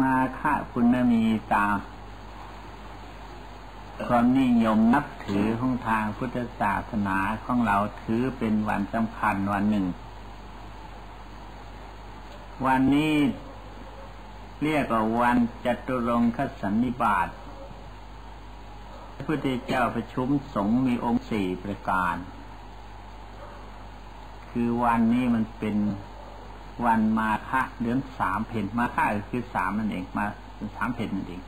มาฆะคุณมีตา ความนิยมนับถือของทางพุทธศาสนาของเราถือเป็นวันสำคัญวันหนึ่ง วันนี้เรียกว่าวันจตุรงคสันนิบาตพระพุทธเจ้าประชุมสงฆ์มีองค์สี่ประการ คือวันนี้มันเป็น วันมาฆะเดือนสามเพนมาฆะคือสามนั่นเอง มาสามเพนนั่นเอง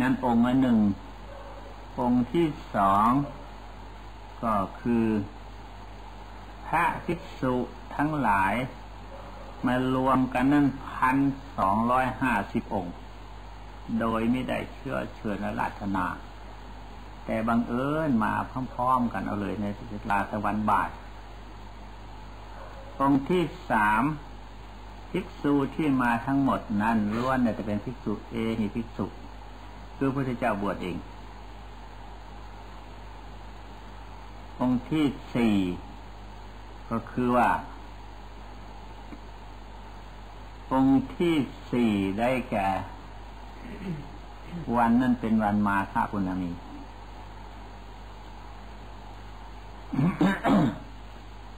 นั้นองค์หนึ่ง องค์ที่สองก็คือ พระภิกษุทั้งหลาย มารวมกันนั่นพันสองร้อยห้าสิบองค์ โดยไม่ได้เชื่อเชิญและราชนา แต่บังเอิญมาพร้อมๆกันเอาเลยในลาตะวันบาท องค์ที่สามภิกษุที่มาทั้งหมดนั้นล้วนแต่จะเป็นภิกษุเอหิภิกษุคือพระพุทธเจ้าบวชเอง องค์ที่สี่ก็คือว่า องค์ที่สี่ได้แก่ วันนั้นเป็นวันมาฆาปุณมี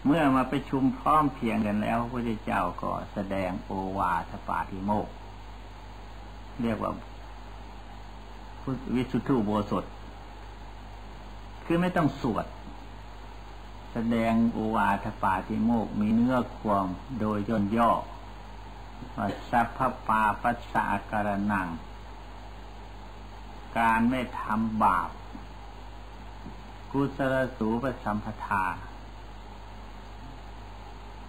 เมื่อมาไปชุมพร้อมเพียงกันแล้ว พระเจ้าก็แสดงโอวาทปาธิโมก เรียกว่าวิสุทธิโบสถ คือไม่ต้องสวด แสดงโอวาทปาติโมก มีเนื้อความโดยย่นย่อว่าสัพพปาปัสสะการนัง การไม่ทำบาป กุศลสูปสัมปทา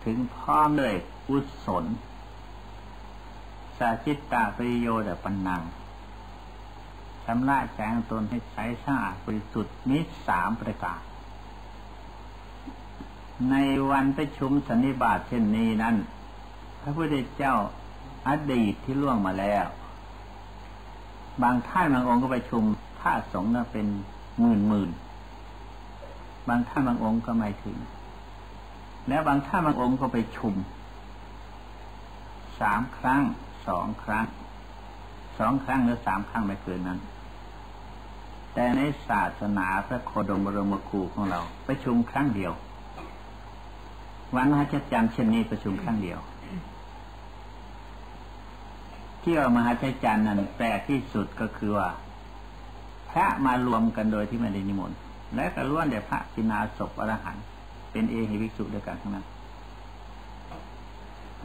ถึงพร้อมด้วยกุศลสาจิตตาประโยชน์ปัญนังชำระใจของตนให้ใสสะอาดบริสุทธิ์นี้สามประการ ในวันประชุมสันนิบาตเช่นนี้นั้น พระพุทธเจ้าอดีตที่ล่วงมาแล้ว บางท่านบางองค์ก็ไปชุมถ้าสงฆ์นั้นเป็นหมื่นหมื่นบางท่านบางองค์ก็ไม่ถึง แล้วบางท่านบางองค์ก็ไปชุมสามครั้งสองครั้งสองครั้งหรือสามครั้งไม่เกินนั้น แต่ในศาสนาพระโคดมบรมครูของเรา ประชุมครั้งเดียว วันมหัศจรรย์เช่นนี้ประชุมครั้งเดียว ที่ว่ามหัศจรรย์นั้นแปลกที่สุดก็คือว่า พระมารวมกันโดยที่ไม่ได้นิมนต์และก็ล้วนแต่พระกินาศพอรหันต์ เป็นเอหิวิสุด้วยกันทั้งนั้น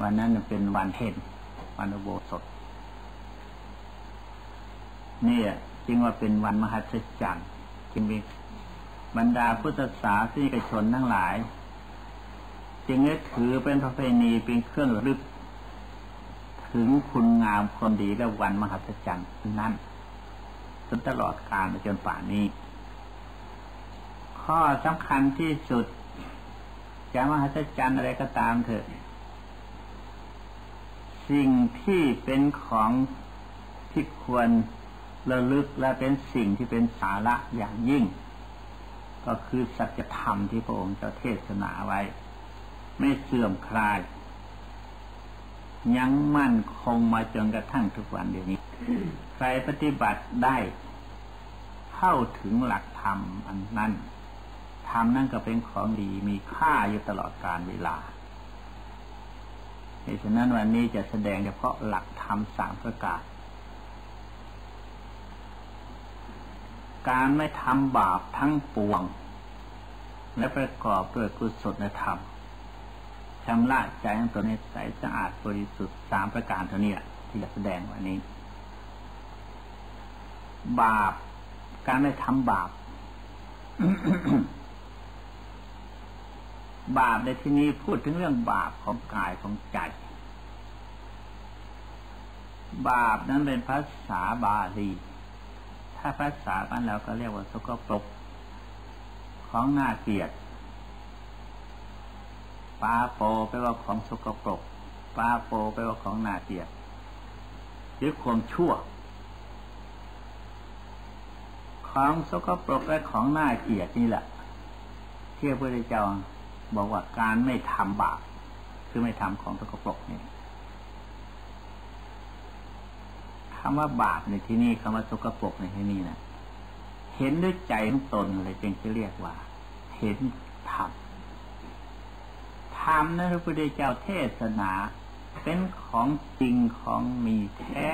วันนั้นเป็นวันเทนวันอุโบสถนี่จึงว่าเป็นวันมหัศจรรย์จึงมีบรรดาพุทธศาสนิกชนทั้งหลาย จึงได้ถือเป็นประเพณีเป็นเครื่องรึก ถึงคุณงามความดีและวันมหัศจรรย์นั้นจนตลอดกาลจนป่านนี้ ข้อสำคัญที่สุด จะมหัศจรรย์อะไรก็ตามเถอะ สิ่งที่เป็นของที่ควรระลึกและเป็นสิ่งที่เป็นสาระอย่างยิ่ง ก็คือสัจธรรมที่พระองค์จะเทศนาไว้ ไม่เสื่อมคลาย ยังมั่นคงมาจนกระทั่งทุกวันเดี๋ยวนี้ ใครปฏิบัติได้ เข้าถึงหลักธรรมอันนั้น ธรรมนั่นก็เป็นของดีมีค่าอยู่ตลอดกาลเวลาเหตุฉะนั้นวันนี้จะแสดงเฉพาะหลักธรรมสามประการ การไม่ทำบาปทั้งปวง และประกอบด้วยกุศลธรรมชำระใจของตนให้ใสสะอาดบริสุทธิ์สามประการเท่านี้ที่จะแสดงวันนี้ บาป การไม่ทำบาป บาปในที่นี้พูดถึงเรื่องบาปของกายของใจ บาปนั้นเป็นภาษาบาลี ถ้าภาษาบ้านเราก็เรียกว่าสกปรกของหน้าเกียดปาโปแปลว่าของสกปรกปาโปแปลว่าของหน้าเกียดหรือความชั่ว ของสกปรกและของหน้าเกียดนี่แหละที่พระพุทธเจ้า บอกว่าการไม่ทำบาปคือไม่ทำของสกปรกนี่คำว่าบาปในที่นี้คำว่าสกปรกในที่นี้นะเห็นด้วยใจของตนเลยจึงจะเรียกว่า เห็นธรรมธรรมนะพระพุทธเจ้าเทศนาเป็นของจริงของมีแท้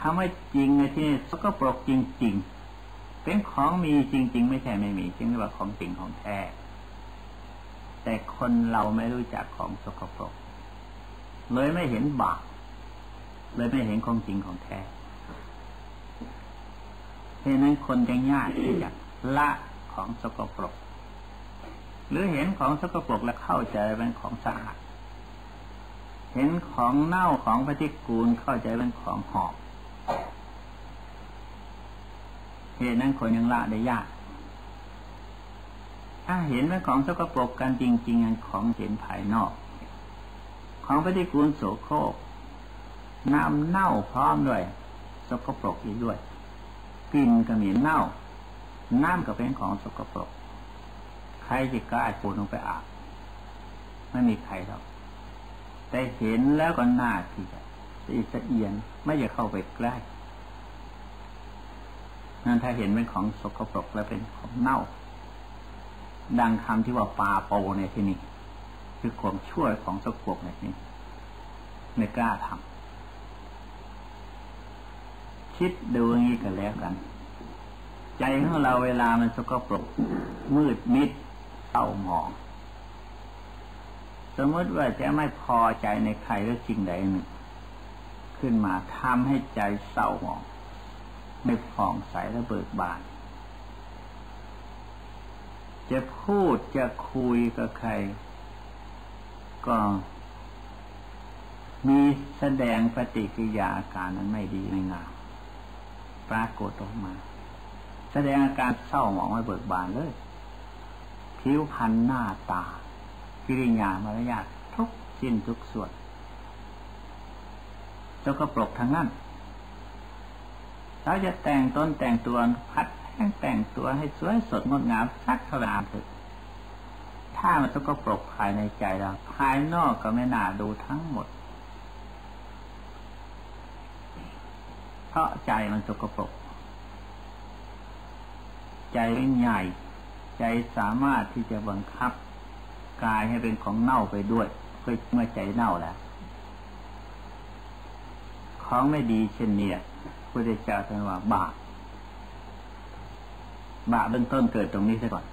คำว่าจริงในที่นี้สกปรกจริง ๆ เป็นของมีจริง ๆ ไม่ใช่ไม่มีจึงเรียกว่าของจริงของแท้ แต่คนเราไม่รู้จักของสกปรก เลยไม่เห็นบาปเลยไม่เห็นของจริงของแท้เพราะนั้นคนจะยากที่จะละของสกปรก หรือเห็นของสกปรกแล้วเข้าใจเป็นของสะอาดเห็นของเน่าของปฏิกูลเข้าใจเป็นของหอบเหตุนั้นคนยังละได้ยาก ถ้าเห็นเป็นของสกปรกกันจริงๆอันของเห็นภายนอก ของปฏิกูลโสโครกน้ำเน่าพร้อมด้วยสกปรกอีกด้วยกลิ่นก็มีเน่า น้ำก็เป็นของสกปรก ใครจะกล้าปูลงไปอาบไม่มีใครหรอกแต่เห็นแล้วก็น่าที่จะสะเอียนไม่อยากเข้าไปใกล้นั่นถ้าเห็นเป็นของสกปรกแล้วเป็นของเน่า ดังคำที่ว่าปาโปในที่นี้คือความช่วยของสกปรกในที่นี้ไม่กล้าทำคิดดูอย่างนี้กันแล้วกัน ใจของเราเวลามันสกปรกมืดมิดเศร้าหมอง สมมติว่าจะไม่พอใจในใครหรือสิ่งใดหนึ่งขึ้นมาทำให้ใจเศร้าหมอง ไม่ผ่องใสและเบิกบาน จะพูดจะคุยกับใคร ก็มีแสดงปฏิกิริยาอาการนั้นไม่ดีไม่งามปรากฏออกมา แสดงอาการเศร้าหมองไม่เบิกบานเลย ผิวพรรณหน้าตา กิริยามารยาททุกสิ้นทุกส่วนเจ้าก็ปลกทั้งนั้นเราจะแต่งต้นแต่งตัวพัด งแต่งตัวให้สวยสดงดงามสักเท่าไหร่เถอะถ้ามันต้องก็ปลกภายในใจเรา ภายนอกก็ไม่น่าดูทั้งหมด เพราะใจมันสกปรก ใจเป็นใหญ่ ใจสามารถที่จะบังคับกายให้เป็นของเน่าไปด้วยเพื่อเมื่อใจเน่าแล้วของไม่ดีเช่นนี้พระเจ้าท่านว่าบาป บาปเบื้องต้นเกิดตรงนี้ซะก่อน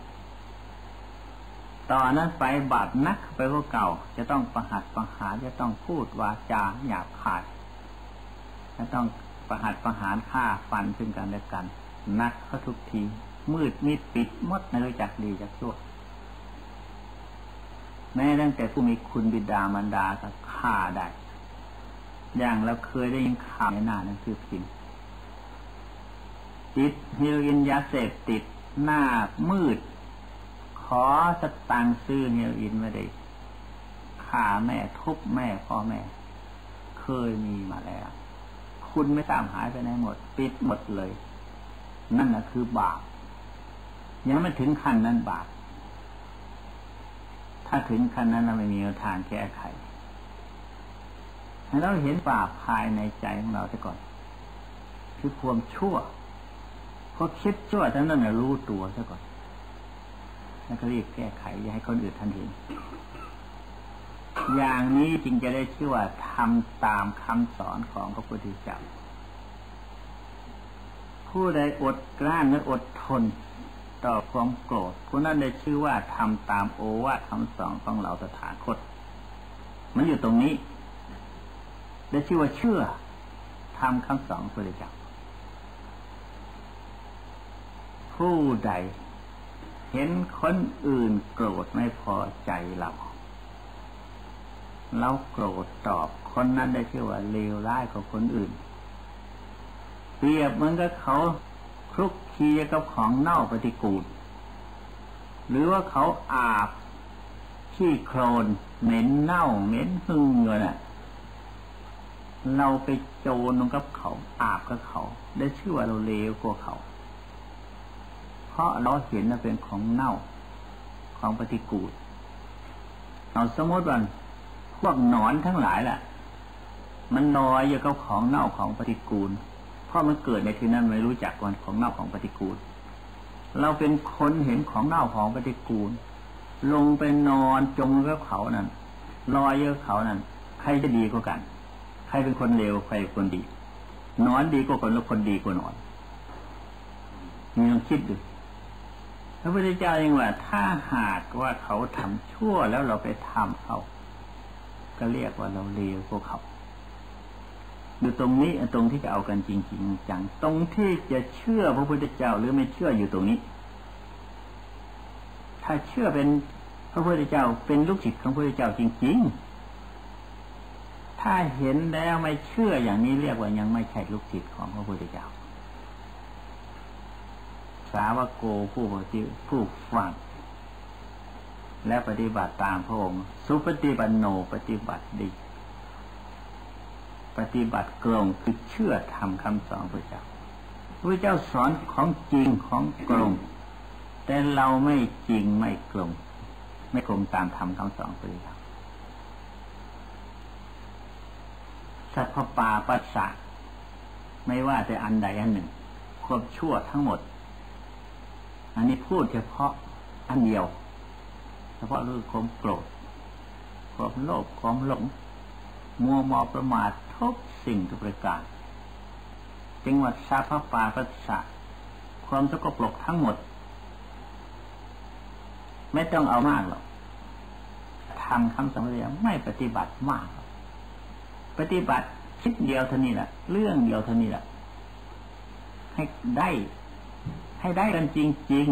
ต่อนนั้นไปบาปนักไปพวกเก่า จะต้องประหัดประหารจะต้องพูดวาจาหยาบคายจะต้องประหัดประหารฆ่าฟันซึ่งกันและกัน นักเขาทุกที มืดมิดปิดมดไม่รู้จักดีจักชั่วแม้ตั้งแต่ผู้มีคุณบิดามารดาก็ฆ่าได้ อย่างเราเคยได้ยินข่าวในหน้านั้นคือพิมพ์ ติดฮิโรอีนยาเสพติดหน้ามืด ขอสตังค์ซื้อฮิโรอีนไม่ได้ฆ่าแม่ทุบแม่พ่อแม่ เคยมีมาแล้ว คุณไม่ตามหายไปไหนหมด ปิดหมดเลย นั่นแหะคือบาปยังไม่ถึงขั้นนั้นบาปถ้าถึงขั้นนั้นเราไม่มีทางแก้ไขให้เราเห็นบาปภายในใจของเราซะก่อน คือความชั่ว พอคิดชั่วทั้งนั้นรู้ตัวซะก่อนแล้วก็รีบแก้ไขอย่าให้คนอื่นท่านเห็น อย่างนี้จึงจะได้ชื่อว่าทำตามคำสอนของพระพุทธเจ้าผู้ใดอดกลั้นและอดทนต่อความโกรธผู้นั้นได้ชื่อว่าทำตามโอวาทคำสอนของเราตถาคต มันอยู่ตรงนี้ ได้ชื่อว่าเชื่อทำคำสอนพระพุทธเจ้า ผู้ใด เห็นคนอื่นโกรธไม่พอใจเราเราโกรธตอบคนนั้นได้ชื่อว่าเลวร้ายกว่าคนอื่น เปรียบเหมือนกับเขาคลุกคีกับของเน่าปฏิกูล หรือว่าเขาอาบขี้โครนเหม็นเน่าเหม็นหึ่งเงินอะ เราไปโจรลงกับเขาอาบกับเขา ได้ชื่อว่าเราเลวกว่าเขา เพราะเราเห็นว่าเป็นของเน่า ของปฏิกูลเราสมมติว่าพวกหนอนทั้งหลายแหละมันลอยอยู่กับของเน่าของปฏิกูล เพราะมันเกิดในที่นั้นไม่รู้จักวันของเน่าของปฏิกูล เราเป็นคนเห็นของเน่าของปฏิกูล ลงไปนอนจมกับเขานั้นลอยเยอะเขานั้นใครจะดีกว่ากัน ใครเป็นคนเลวใครเป็นคนดีนอนดีกว่าคนแล้วคนดีกว่านอนมีลองคิดดู พระพุทธเจ้าเองว่า ถ้าหากว่าเขาทำชั่วแล้วเราไปทำเขาก็เรียกว่าเราเลวกว่าเขาดูตรงนี้ตรงที่จะเอากันจริงๆจังตรงที่จะเชื่อพระพุทธเจ้าหรือไม่เชื่ออยู่ตรงนี้ ถ้าเชื่อเป็นพระพุทธเจ้าเป็นลูกศิษย์ของพระพุทธเจ้าจริง ๆ ถ้าเห็นแล้วไม่เชื่ออย่างนี้เรียกว่ายังไม่ใช่ลูกศิษย์ของพระพุทธเจ้า สาวกโกผู้ปฏิผู้ฟัง และปฏิบัติตามพระองค์ สุปฏิบันโนปฏิบัติดี ปฏิบัติกลงคือเชื่อทำคำสอนพระเจ้าพระเจ้าสอนของจริงของกลงแต่เราไม่จริงไม่กลงไม่กลมตามธรรมคำสอนพระเจ้าสัพพปาปัสสะไม่ว่าแต่อันใดอันหนึ่ง ควบชั่วทั้งหมด อันนี้พูดเฉพาะอันเดียว เฉพาะเรื่องความโกรธความโลภความหลง มัวมอประมาททุกสิ่งทุกประการจึงวัดสัพปาปัสสะความสกปรกทั้งหมด ไม่ต้องเอามากหรอกทำคำสอนเรียไม่ปฏิบัติมาก ปฏิบัติคิดเดียวเท่านี้แหละเรื่องเดียวเท่านี้แหละให้ได้ ให้ได้กันจริง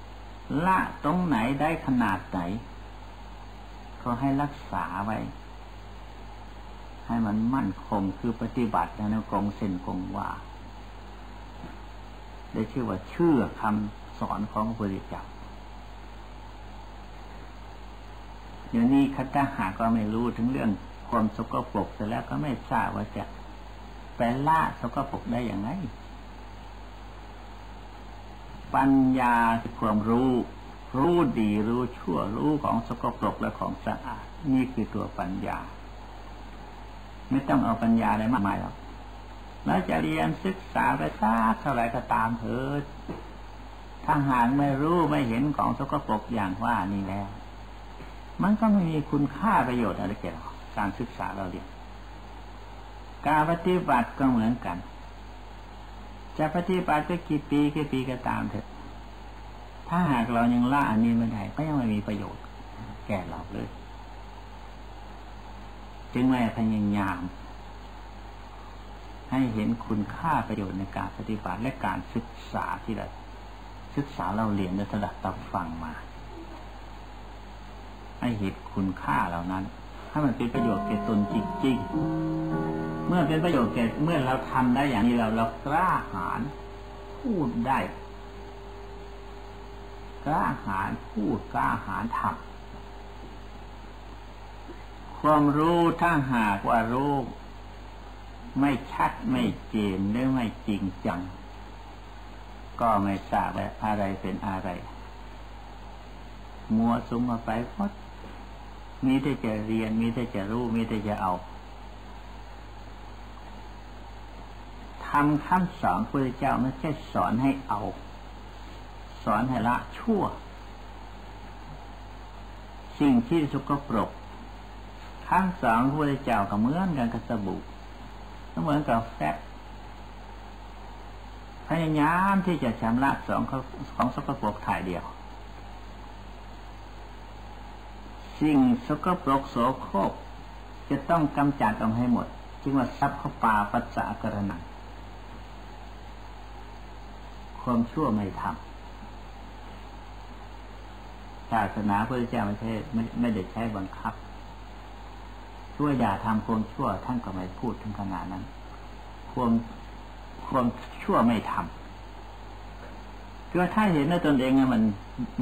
ๆ ละตรงไหนได้ขนาดไหนก็ให้รักษาไว้ ให้มันมั่นคงคือปฏิบัติในกงเส้นกงว่า ได้ชื่อว่าเชื่อคำสอนของพระพุทธเจ้าเดี๋ยวนี้คัตหาก็ไม่รู้ถึงเรื่องความสกปรกเสร็จแล้วก็ไม่ทราบว่าจะไปละสกปรกได้อย่างไร ปัญญาคือความรู้ รู้ดีรู้ชั่วรู้ของสกปรกและของสะอาด นี่คือตัวปัญญา ไม่ต้องเอาปัญญาอะไรมากมายหรอกแล้วจะเรียนศึกษาไปสักเท่าไรก็ตามเถิดถ้าหากไม่รู้ไม่เห็นของสกปรกอย่างว่านี่แล้ว มันก็ไม่มีคุณค่าประโยชน์อะไรเกี่ยวกับการศึกษาเราเรียนการปฏิบัติก็เหมือนกัน จะปฏิบัติกี่ปีกี่ปีก็ตามเถอะ ถ้าหากเรายังละอันนี้ไม่ได้ก็ยังไม่มีประโยชน์ แก่เราเลย จึงไม่พยายาม ให้เห็นคุณค่าประโยชน์ในการปฏิบัติและการศึกษาที่เราศึกษาเราเรียนและสดับตับฟังมา ให้เห็นคุณค่าเหล่านั้น ถ้ามันเป็นประโยชน์แก่ตนจริงๆ มื่อเป็นประโยชน์แก่เมื่อเราทำได้อย่างนี้เราเรากล้าหาญพูดได้กล้าหาญพูดกล้าหาญทำความรู้ถ้าหากว่ารู้ไม่ชัดไม่เจนหรือไม่จริงจัง ก็ไม่ทราบว่าอะไรเป็นอะไร มัวสุมมาไปพดมีแต่จะเรียนมีแต่จะรู้มีแต่จะเอา ทำคำสอนพระเจ้าไม่ใช่สอนให้เอา สอนให้ละชั่ว สิ่งที่สุกปรกคำสอนพระเจ้าก็เหมือนกันกับสบู่เหมือนกับแฟบพยายามที่จะชำระสองของสกปรกถ่ายเดียว สิ่งสกปรกโสโครกจะต้องกำจัดออกให้หมด จึงว่าซับเข้าป่าปัสสะกระนัง ความชั่วไม่ทำศาสนาพระเจ้าไม่ใช่ไม่ไม่ได้ใช้บังคับ ช่วยอย่าทำความชั่วท่านก็ไม่พูดถึงขนาดนั้น ความความชั่วไม่ทำคือถ้าเห็นในตนเองมัน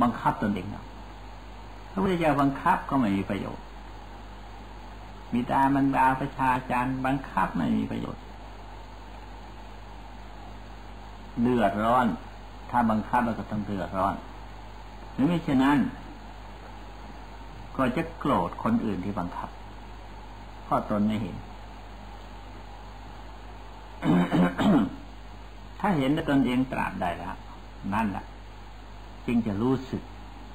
บังคับตนเองเนาะพระพุทธเจ้าบังคับก็ไม่มีประโยชน์มีตามันดาประชาจารย์บังคับไม่มีประโยชน์ เดือดร้อน ถ้าบังคับเราก็ต้องเดือดร้อนหรือไม่เช่นนั้น ก็จะโกรธคนอื่นที่บังคับเพราะตนไม่เห็น ถ้าเห็นแต่ตนเองตราบใดแล้วนั่นแหละจึงจะรู้สึก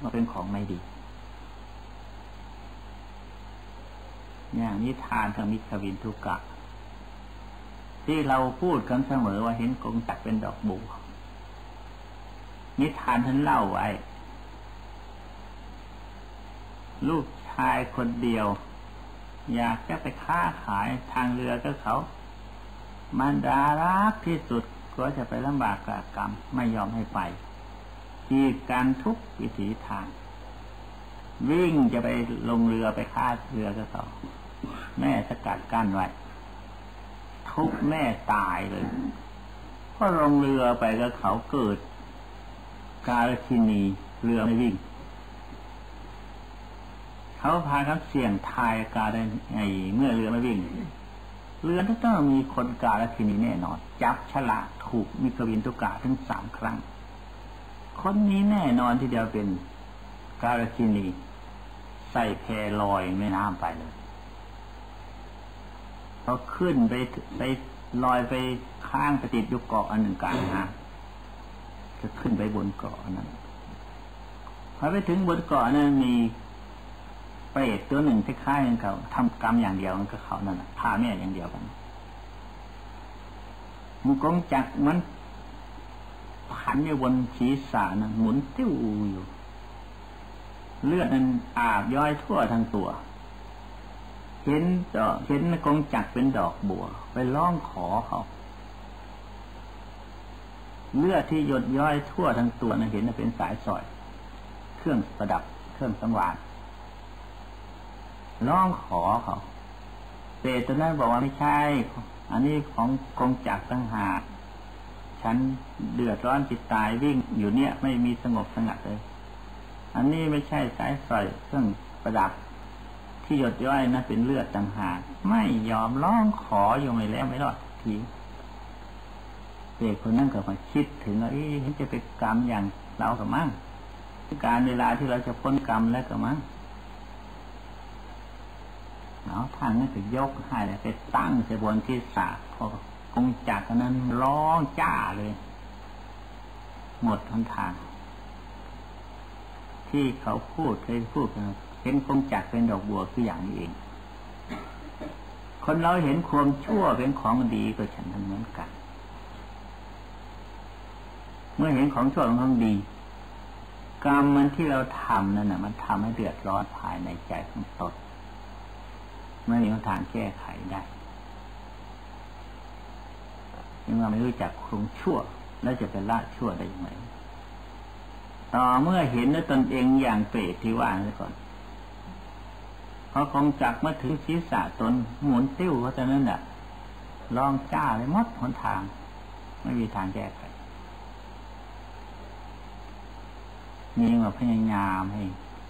ว่าเป็นของไม่ดีอย่างนิทานกับมิขวินทุกะ ที่เราพูดกันเสมอว่าเห็นกงจักเป็นดอกบัวนิทานท่านเล่าไว้ ลูกชายคนเดียว อยากจะไปค้าขายทางเรือกับเขา มันดารักที่สุดก็จะไปลำบากกกรรมไม่ยอมให้ไปจีดการทุกวิถีทาง วิ่งจะไปลงเรือไปค้าเรือกับเขาแม่สกัดกั้นไว้ ทุกแม่ตายเลยเพราะลงเรือไปกับเขาเกิด กาลคินีเรือไม่วิ่งเขาพาครับเสี่ยงทายกาได้ไงเมื่อเรือไม่วิ่งเรือต้องมีคนกาลคินีแน่นอนจับฉลากถูกมิกวินตุกาถึงสามครั้ง คนนี้แน่นอนที่เดียวเป็นกาลคินีใส่แพลอยแม่น้ำไปเลย เขาขึ้นไปไปลอยไปข้างไปติดยุกเกาะอันหนึ่งกลางนะจะขึ้นไปบนเกาะนั้นพอไปถึงบนเกาะนั้นมีเปรตตัวหนึ่งคล้ายๆกันเขาทำกรรมอย่างเดียวกันกับเขานั่นแหละพาแม่อย่างเดียวกันมันกงจักมันผันอยู่บนศีรษะนั้นหมุนติ้วอยู่ เลือดนั้นอาบย้อยทั่วทั้งตัว เห็นดอกเห็นกงจักเป็นดอกบัว ไปร้องขอเขาเลือดที่หยดย้อยทั่วทั้งตัวนะเห็นเป็นสายสอย เครื่องประดับเครื่องสังวานร้องขอเขาเปรตตัวนั้นบอกว่าไม่ใช่ อันนี้ของกองจักตั้งหากฉันเดือดร้อนจิตตายวิ่งอยู่เนี่ย ไม่มีสงบสงัดเลย อันนี้ไม่ใช่สายสอยเครื่องประดับ ที่หยดย้อยนะเป็นเลือดต่างหากไม่ยอมร้องขออยู่ไม่แล้วไม่รอดทีเด็กคนนั้นก็มาคิดถึงว่าเอ๊ะจะเป็นกรรมอย่างเรากับมั่งการเวลาที่เราจะพ้นกรรมแล้วกับมั่งเนาะท่านนั่นก็ยกให้เลยไปตั้งเสบนที่สาพอกงจักนั้นร้องจ้าเลย หมดทันทาง ที่เขาพูดเคยพูดกัน เห็นกงจักเป็นดอกบัวคืออย่างนี้เอง คนเราเห็นความชั่วเป็นของดีก็ฉันทั้งเหมือนกัน เมื่อเห็นของชั่วของดี กรรมมันที่เราทำนั่นน่ะ มันทำให้เดือดร้อนภายในใจของตนไม่มีทางแก้ไขได้ยังว่าไม่รู้จักคงชั่ว แล้วจะเป็นละชั่วได้ยังไงต่อเมื่อเห็นด้วยตนเองอย่างเปรตที่ว่านี้ก่อน พอคงจักมาถึงศีรษะตนหมุนติ้วเพราะฉะนั้นน่ะ ลองจ้าเลยมดหนทาง ไม่มีทางแก้ไขนี่ว่าพยายามให้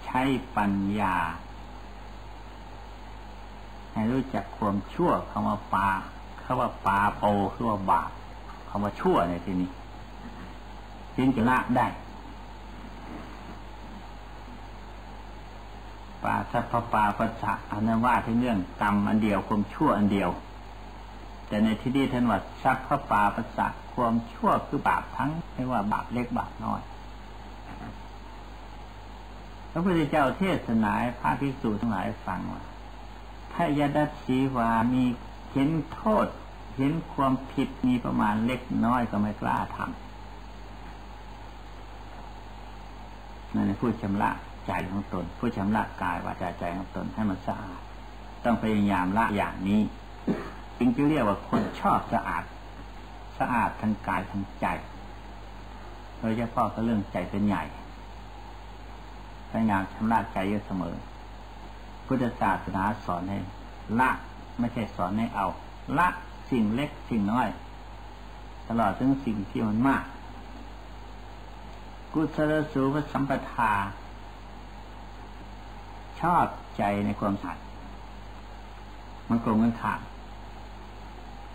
ใช้ปัญญา ให้รู้จักความชั่วคำว่าปาคำว่าปาโปคือว่าบาปคำว่าชั่วในที่นี้จึงจะละได้ ปาสัพพปาปัสสะอันนั้นว่าที่เรื่องกรรมอันเดียวความชั่วอันเดียว แต่ในที่นี้ท่านว่าสัพพปาปัสสะความชั่วคือบาปทั้งไม่ว่าบาปเล็กบาปน้อยพระพุทธเจ้าเทศนาพระภิกษุทั้งหลายฟังว่าถ้ายาดัชีวามีเห็นโทษ เห็นความผิดมีประมาณเล็กน้อยก็ไม่กล้าทำนั่นผู้ชำระ ใจของตนผู้ชำระกายวาจาใจของตนให้มันสะอาด ต้องพยายามละอย่างนี้จึงจะเรียกว่าคนชอบสะอาด สะอาดทั้งกายทั้งใจโดยเฉพาะก็เรื่องใจเป็นใหญ่พยายามชำระใจอยู่เสมอ พุทธศาสนาสอนให้ละไม่ใช่สอนให้เอา ละสิ่งเล็กสิ่งน้อย ตลอดถึงสิ่งที่มันมาก กุศลสูปสัมปทา ชอบใจในความสัตย์มันกลงกันขาด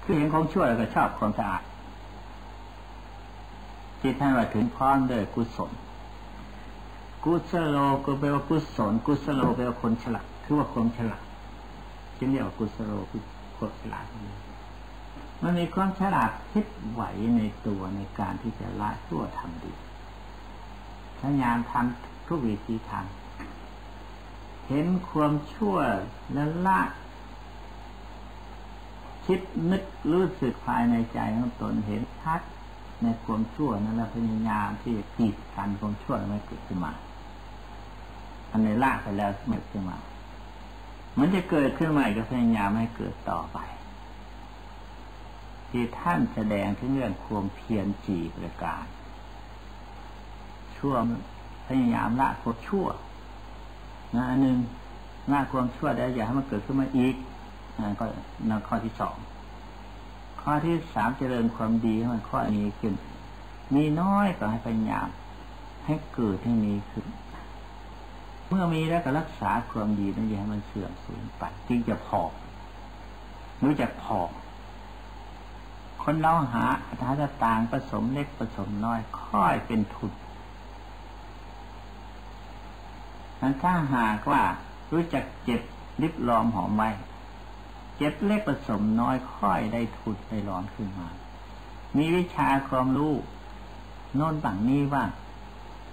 คือเห็นของชั่วแล้วก็ชอบความสะอาดจิตท่านว่าถึงพร้อมด้วยกุศล กุศโลก็แปลว่ากุศล กุศโลแปลว่าคนฉลาด คือว่าคนฉลาดจึงเรียกว่ากุศโลคือคนฉลาด มันมีความฉลาดคิดไหวในตัวในการที่จะละชั่วทำดีพยายามทำทุกวิธีทาง เห็นความชั่วแล้วละคิดนึกรู้สึกภายในใจของตนเห็นชัดในความชั่วนั้นแล้วพยายามที่ขีดกันความชั่วไม่เกิดขึ้นมา อันในละไปแล้วไม่เกิดขึ้นมา มันจะเกิดขึ้นใหม่ก็พยายามให้เกิดต่อไป ที่ท่านแสดงถึงเรื่องความเพียรจีประการ ชั่วพยายามละความชั่ว นะอันหนึ่งละความชั่วแล้วอย่าให้มันเกิดขึ้นมาอีกนั่นก็นั่นข้อที่สองข้อที่สามเจริญความดีให้มันข้อนี้ขึ้น มีน้อยก็ให้พยายามให้เกิดให้มีขึ้น เมื่อมีแล้วก็รักษาความดีนั้นอย่าให้มันเสื่อมสูญไปจึงจะพอรู้จักพอคนเราหาอัตราต่างผสมเล็กผสมน้อยค่อยเป็นทุน นั้นถ้าหากว่ารู้จักเจ็บริบรอมหอมไว้เจ็บเล็กผสมน้อยค่อยได้ทุนได้ร้อนขึ้นมา มีวิชาความรู้โน่นบังนี้ว่า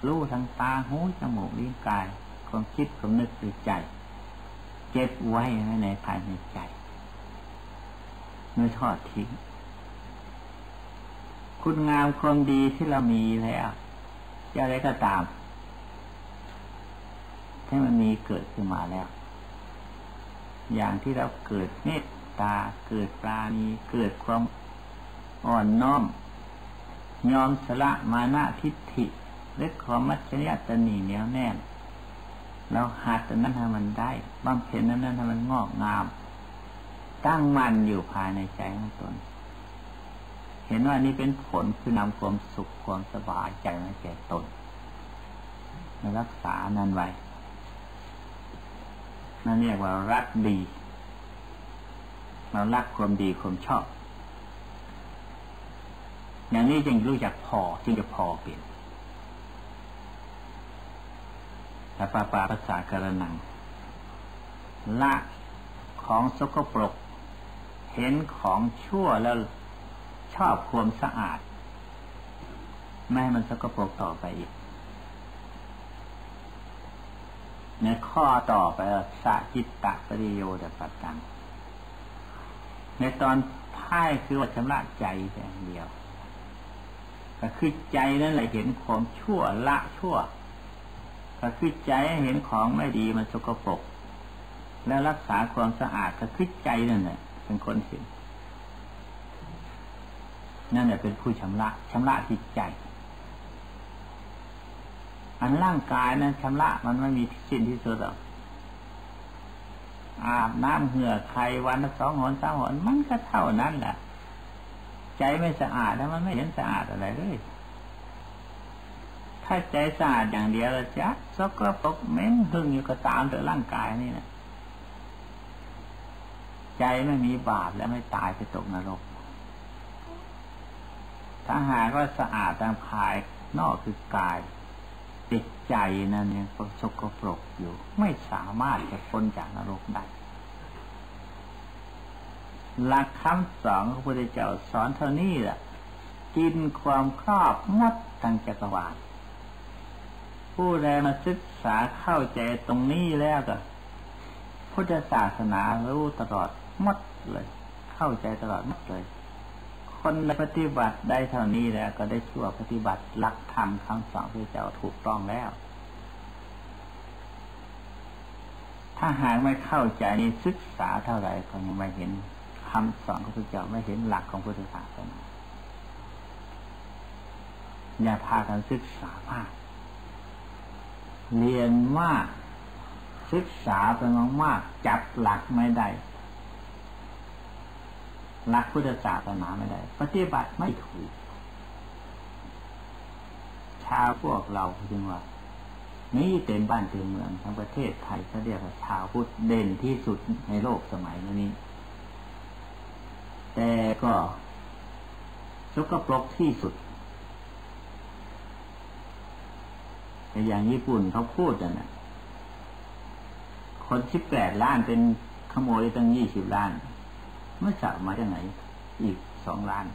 รู้ทางตาหูจมูกลิ้นกาย ความคิดความนึกหรือใจ เจ็บไว้ในภายในใจไม่ทอดทิ้ง คุณงามความดีที่เรามีแล้วจะอะไรก็ตาม ให้มันมีเกิดขึ้นมาแล้ว อย่างที่เราเกิดเมตตาเกิดปราณีเกิดความอ่อนน้อม ยอมสละมานะทิฏฐิและความมัจฉริยะตนีเหนียวแน่นเราหัดแต่นั้นทำมันได้บำเพ็ญนั้นนั้นทำมันงอกงาม ตั้งมั่นอยู่ภายในใจของตน เห็นว่านี่เป็นผลคือนำความสุขความสบายใจมาแก่ตนรักษานั้นไว้ นั่นเรียกว่ารักดี เรารักความดีความชอบ อย่างนี้จึงรู้จักพอจึงจะพอเปลี่ยนแต่ปาปาภาษากระนัง ละของสกปรก เห็นของชั่วแล้วชอบความสะอาด ไม่ให้มันสกปรกต่อไปอีก ในข้อต่อไปสะจิตตะปริโยเดปัตตังในตอนพ่ายคือว่าชำระใจอย่างเดียวก็คือใจนั่นแหละเห็นของชั่วละชั่วก็คือใจเห็นของไม่ดีมันสกปรกแล้วรักษาความสะอาดก็คือใจนั่นแหละเป็นคนเห็นนั่นแหละเป็นผู้ชำระชำระจิตใจ อันร่างกายนั้นชำระมันไม่มีที่สิ้นที่สุดหรอกอาบน้ำเหื่อใครวันละสองหนสามหนมันก็เท่านั้นแหละใจไม่สะอาดแล้วมันไม่เห็นสะอาดอะไรเลย ถ้าใจสะอาดอย่างเดียวแล้วจะสกปรกเหม็นหึ่งอยู่ก็ตามแต่ร่างกายนี่นะใจไม่มีบาปและไม่ตายไปตกนรก ถ้าหากว่าสะอาดทางภายนอกคือกาย จิตใจนั้นยังสกปรกอยู่ ไม่สามารถจะพ้นจากนรกได้หลักคำสอนของพระพุทธเจ้าสอนเท่านี้แหละกินความครอบมดทั้งจักรวาลผู้ใดมาศึกษาเข้าใจตรงนี้แล้วก็พุทธศาสนารู้ตลอดมดเลย เข้าใจตลอดมดเลย คนปฏิบัติได้เท่านี้แล้วก็ได้ชั่วปฏิบัติหลักธรรมคำสอนพระเจ้าถูกต้องแล้ว ถ้าหากไม่เข้าใจนี่ศึกษาเท่าไหร่ก็ยังไม่เห็นคำสอนของพระเจ้าไม่เห็นหลักของพุทธศาสนาอย่าพากันศึกษามาก เรียนมากศึกษาไปมากจับหลักไม่ได้ รักพุทธศาสนาไม่ได้ ปฏิบัติไม่ถูก ชาวพวกเราจึงว่านี่เต็มบ้านเต็มเมืองทั้งประเทศไทยเขาเรียกว่าชาวพุทธเด่นที่สุดในโลกสมัยนี้ แต่ก็สกปรกที่สุดแต่อย่างญี่ปุ่นเขาพูดนนะคนสิบแปดล้านเป็นขโมยตั้งยี่สิบล้าน ม่ทราบมาจากไหน อีกสองล้าน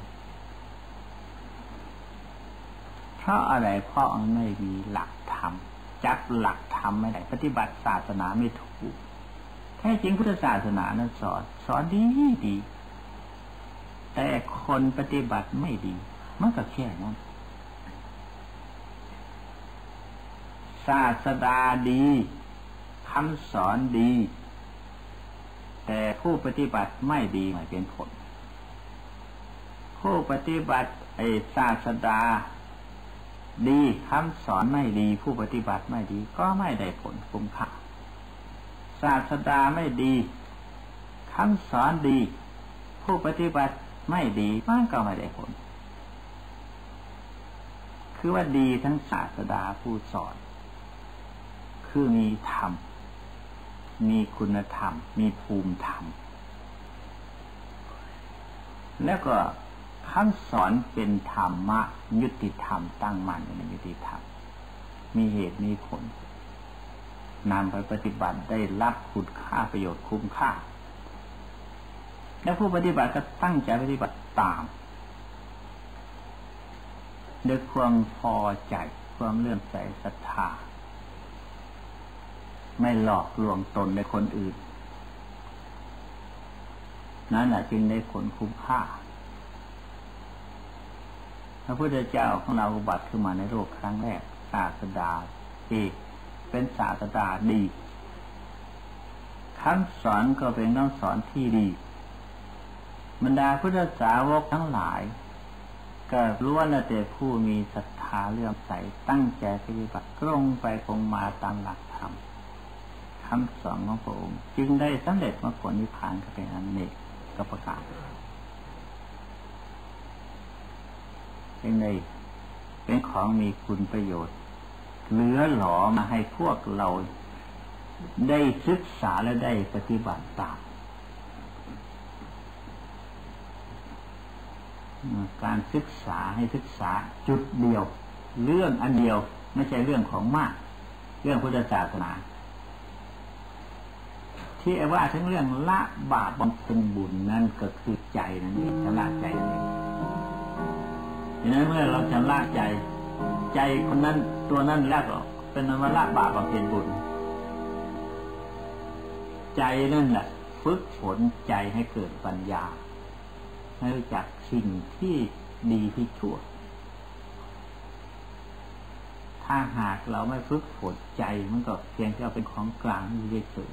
เพราะอะไรเพราะไม่มีหลักธรรมจับหลักธรรมไม่ได้ ปฏิบัติศาสนาไม่ถูกแท้จริงพุทธศาสนานั้นสอน สอนดีดี แต่คนปฏิบัติไม่ดี มันก็แค่นั้นศาสดาดีคำสอนดี แต่ผู้ปฏิบัติไม่ดีไม่เป็นผล ผู้ปฏิบัติไอ้ศาสดา ดีคำสอนไม่ดี ผู้ปฏิบัติไม่ดี ก็ไม่ได้ผลคุ้มค่าศาสดาไม่ดีคำสอนดี ผู้ปฏิบัติไม่ดีมันก็ไม่ได้ผล คือว่าดีทั้งศาสดาผู้สอน คือมีธรรม มีคุณธรรม มีภูมิธรรม แล้วก็คำสอนเป็นธรรมะ ยุติธรรม ตั้งมั่นในยุติธรรม มีเหตุมีผลนำไปปฏิบัติได้รับคุณค่าประโยชน์คุ้มค่า แล้วผู้ปฏิบัติก็ตั้งใจปฏิบัติตามด้วยความพอใจความเลื่อมใสศรัทธา ไม่หลอกลวงตนในคนอื่น นั่นแหละจึงได้ผลคุ้มค่า พระพุทธเจ้าของเราอุบัติขึ้นมาในโลกครั้งแรกศาสดาเอกเป็นศาสดาดีคำสอนก็เป็นคำสอนที่ดีบรรดาพุทธสาวกทั้งหลายก็รู้ว่าแต่ผู้มีศรัทธาเลื่อมใสตั้งใจปฏิบัติตรงไปคงมาตามหลักธรรม คำสอนของพระองค์ จึงได้สำเร็จมาผลนิพพานก็เป็นอันนี้ก็ประกาศเป็นในเป็นของมีคุณประโยชน์ เหลือหลอมาให้พวกเราได้ศึกษาและได้ปฏิบัติตามการศึกษาให้ศึกษาจุดเดียว เรื่องอันเดียวไม่ใช่เรื่องของมาก เรื่องพุทธศาสนา ที่ว่าทั้งเรื่องละบาปบำเพ็ญบุญนั่นก็คือใจนั่นเองชำระใจนั่นเองดังนั้นเมื่อเราชำระใจ ใจคนนั้นตัวนั้นแรกเป็นนามละบาปบำเพ็ญบุญ ใจนั่นแหละฝึกฝนใจให้เกิดปัญญาให้รู้จักสิ่งที่ดีที่ชั่ว ถ้าหากเราไม่ฝึกฝนใจมันก็เพียงแค่เป็นของกลางอยู่เฉย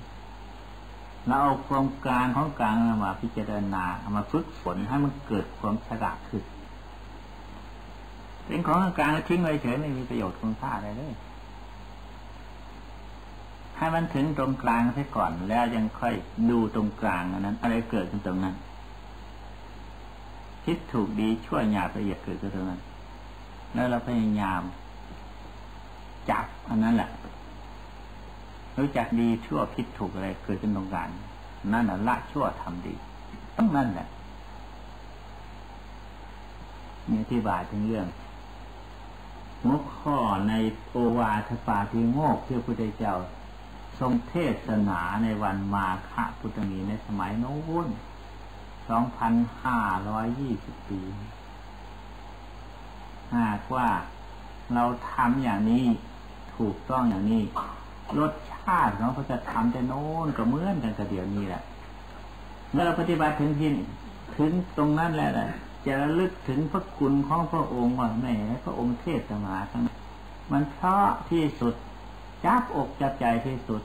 เราเอาความกลางของกลางมาพิจารณาเอามาฝึกฝนให้มันเกิดความฉลาดขึ้นเป็นของกลางทิ้งไว้เฉยไม่มีประโยชน์คุณค่าอะไรเลยให้มันถึงตรงกลางซะก่อนแล้วยังค่อยดูตรงกลางอันนั้น อะไรเกิดขึ้นตรงนั้นคิดถูกดีช่วยหยาบละเอียดเกิดขึ้นตรงนั้น แล้วเราพยายามจับอันนั้นแหละ รู้จักดีชั่วคิดถูกอะไรเกิดขึ้นตรงกลางนั่นแหละละชั่วทำดี ต้องนั่นแหละมีอธิบายถึงเรื่องหัวข้อในโอวาทปาติโมกที่พระพุทธเจ้า ทรงเทศนาในวันมาฆพุทธมีในสมัยโน้นสองพันห้าร้อยยี่สิบปีหากว่าเราทำอย่างนี้ถูกต้องอย่างนี้รส ชาติของพระจะทำแต่โน้นก็เหมือนกันกับเดี๋ยวนี้แหละ เมื่อเราปฏิบัติถึงที่ถึงตรงนั้นแล้วแหละจะระลึกถึงพระคุณของพระองค์ว่าแม่พระองค์เทศนาทั้งมันเพราะที่สุดจับอกจับใจที่สุด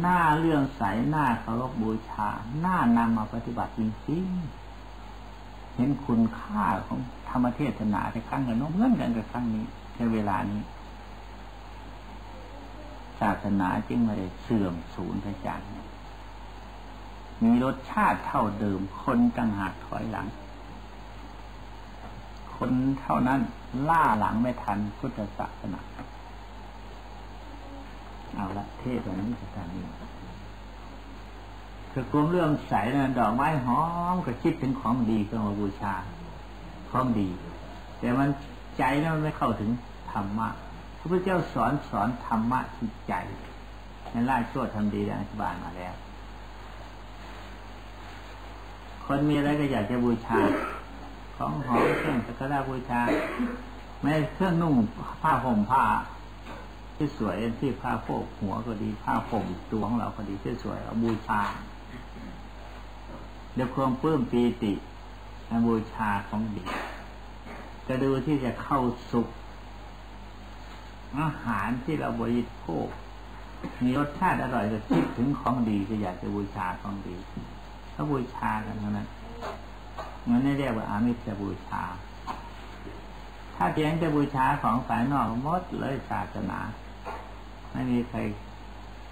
หน้าเรื่องใสหน้าเคารพบูชา หน้านำมาปฏิบัติจริงๆเห็นคุณค่าของธรรมเทศนาในครั้งกันน้องเมื่อนกันกับครั้งนี้ในเวลานี้ ศาสนาจึงไม่ได้เสื่อมสูญไปจากมีรสชาติเท่าเดิม คนจังหากถอยหลัง คนเท่านั้นล่าหลังไม่ทันพุทธศาสนาเอาละเทศวันนี้สถานีคือความเรื่องใสนะดอกไม้หอมก็คิดถึงของดีก็มาบูชาของดี แต่มันใจนั้นมันไม่เข้าถึงธรรมะ พระเจ้าสอนสอนธรรมะที่ใจในล่าชั่วทำดีได้อธิบายมาแล้ว คนมีอะไรก็อยากจะบูชา ของหอมเครื่องสักการะบูชาแม้เครื่องนุ่งผ้าห่มผ้าที่สวยที่ผ้าโพกหัวก็ดีผ้าห่มตัวของเราก็ดีที่สวยเอาบูชาเดี๋ยวความปลื้มปีติบูชาของดีจะดูที่จะเข้าสุข อาหารที่เราบริโภค มีรสชาติอร่อยก็คิดถึงของดีก็อยากจะบูชาของดีก็บูชากันเท่านั้นมันไม่เรียกว่าอามิสบูชา ถ้าเพียงจะบูชาของภายนอกหมดเลยศาสนา ไม่มีใคร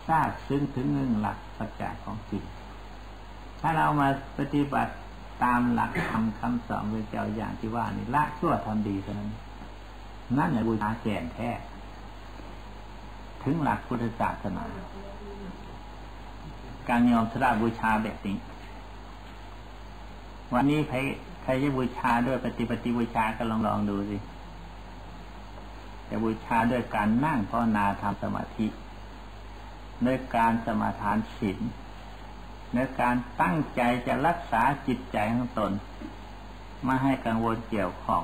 ทราบซึ้งถึงเรื่องหลักปัจจัยของจริงถ้าเรามาปฏิบัติตามหลักธรรมคำสอนพระเจ้าอย่างที่ว่านี่ละชั่วทำดีเท่านั้น นั่นแหละบูชาแก่นแท้ ถึงหลักพุทธศาสนา การยอมสละบูชาแบบนี้ วันนี้ใครใครจะบูชาด้วยปฏิปฏิบูชาก็ลองลองดูสิจะบูชาด้วยการนั่งภาวนาทำสมาธิด้วยการสมาทานศีลในการตั้งใจจะรักษาจิตใจของตนไม่ให้กังวลเกี่ยวของ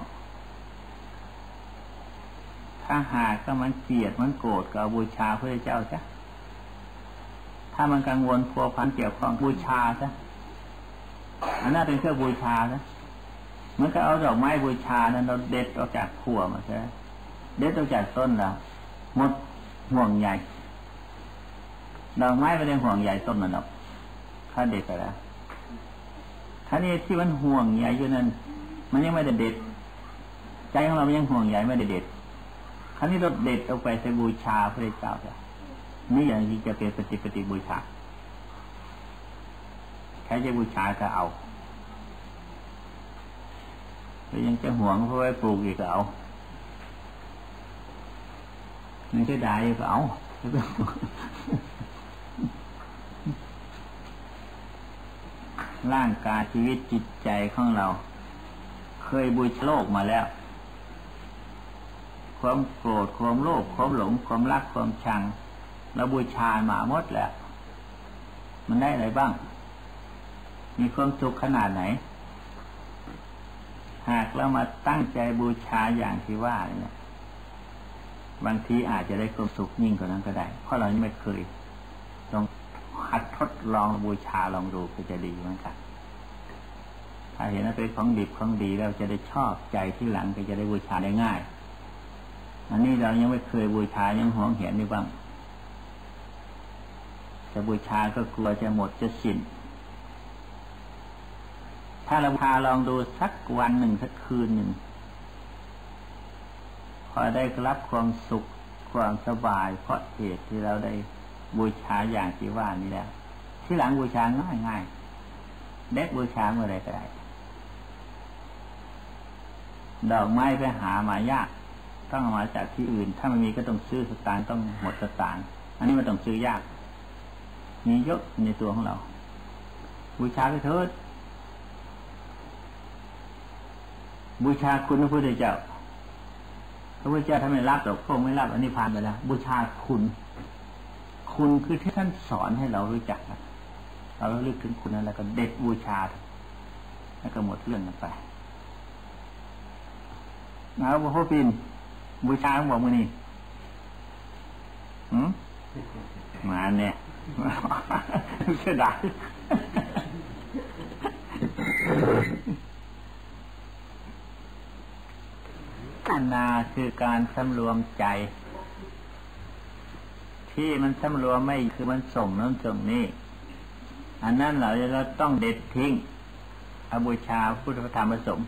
ถ้าหากก็มันเกลียดมันโกรธก็บูชาพระเจ้าจ้ะถ้ามันกังวลพัวพันเกี่ยวข้องบูชาจ้ะอันนั้นเป็นเครื่องบูชานะเหมือนกับเอาดอกไม้บูชานั้นเราเด็ดออกจากขั่วมาใช่เด็ดออกจากต้นแล้วหมดห่วงใหญ่ดอกไม้ไม่ได้ห่วงใหญ่ต้นมันหรอกถ้าเด็ดไปแล้วท่านี้ที่มันห่วงใหญ่อยู่นั้นมันยังไม่ได้เด็ด ใจของเรามันยังห่วงใหญ่ไม่ได้เด็ด ครั้นี้เราเด็ดเอาไปใส่บูชาพระเจ้าจ้ะนี่อย่างนี้จะเป็นปฏิปฏิบูชาใครจะบูชาก็เอาหรือยังจะหวงเพราะไว้ปลูกอีกก็เอามันจะได้ก็เอาร่างกายชีวิตจิตใจของเรา เคยบูชาโลกมาแล้ว ความโกรธความโลภความหลงความรักความชังเราบูชามาหมดแหล้วมันได้อะไรบ้าง มีความสุขขนาดไหน หากเรามาตั้งใจบูชาอย่างที่ว่าเนี่ยบางทีอาจจะได้ความสุขยิ่งกว่านั้นก็ได้ เพราะเราไม่เคยลองหัดทดลองบูชาลองดูก็จะดีเหมือนกันถ้าเห็นว่าเป็นของดีของดีเราจะได้ชอบใจที่หลังก็จะได้บูชาได้ง่าย อันนี้เรายังไม่เคยบูชายังหวงเห็นนี่บ้างจะบูชาก็กลัวจะหมดจะสิ้นถ้าเราพาลองดูสักวันหนึ่งสักคืนหนึ่งพอได้รับความสุขความสบาย เพราะเหตุที่เราได้บูชาอย่างที่ว่านี่แล้ว ที่หลังบูชาง่ายง่ายเด็กบูชาเมื่อไรก็ได้ ดอกไม้ไปหามายาก ต้องเอามาจากที่อื่น ถ้าไม่มีก็ต้องซื้อสตางค์ต้องหมดสตางค์อันนี้มันต้องซื้อยาก มีเยอะในตัวของเรา บูชาไปเถิดบูชาคุณพระพุทธเจ้า พระพุทธเจ้าถ้าไม่รับหรอกพระองค์ไม่รับอันนี้ผ่านไปแล้ว บูชาคุณ คุณคือที่ท่านสอนให้เรารู้จักเราเลึกถึงคุณนั้นแล้วก็เด็ดบูชา แล้วก็หมดเรื่องกันไปเอาพ่อปิน บูชาบอกมือนี่หืมมาเนี่ยเสียดายอันนาคือการสำรวมใจ ที่มันสำรวมไม่คือมันส่งนั้นส่งนี้อันนั้นเราจะต้องเด็ดทิ้งอบูชาพุทธธรรมประสงค์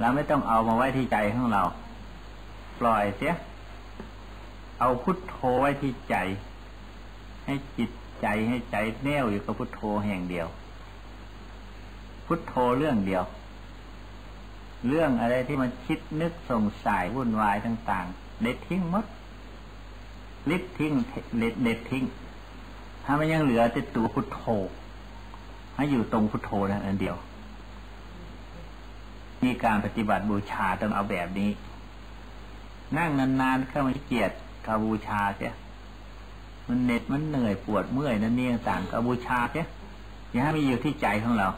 เราไม่ต้องเอามาไว้ที่ใจของเรา ปล่อยเสีย เอาพุทโธไว้ที่ใจ ให้จิตใจให้ใจแน่วอยู่กับพุทโธแห่งเดียว พุทโธเรื่องเดียว เรื่องอะไรที่มันคิดนึกสงสายวุ่นวายต่าง ๆ เด็ดทิ้งหมดลิดทิ้งเด็ดเด็ดทิ้ง ถ้ามันยังเหลือแต่ตัวพุทโธให้อยู่ตรงพุทโธนั่นอันเดียว มีการปฏิบัติบูชาต้องเอาแบบนี้ นั่งนานๆเข้ามาเกียรติกาบูชาเสียมันเหน็ดมันเหนื่อยปวดเมื่อยนั่นนี่ต่างกาบูชาเสียอย่าให้มันอยู่ที่ใจของเรา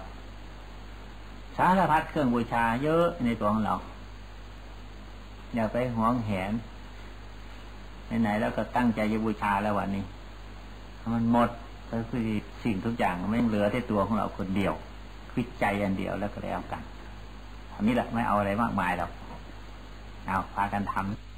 สารพัดเครื่องบูชาเยอะในตัวของเรา อย่าไปหวงแหนไหนๆแล้วก็ตั้งใจจะบูชาแล้ววันนี้มันหมดก็คือสิ่งทุกอย่างไม่เหลือที่ตัวของเราคนเดียวคือใจอันเดียวแล้วก็แล้วกัน อันนี้แหละไม่เอาอะไรมากมายหรอกเอาพากันทำ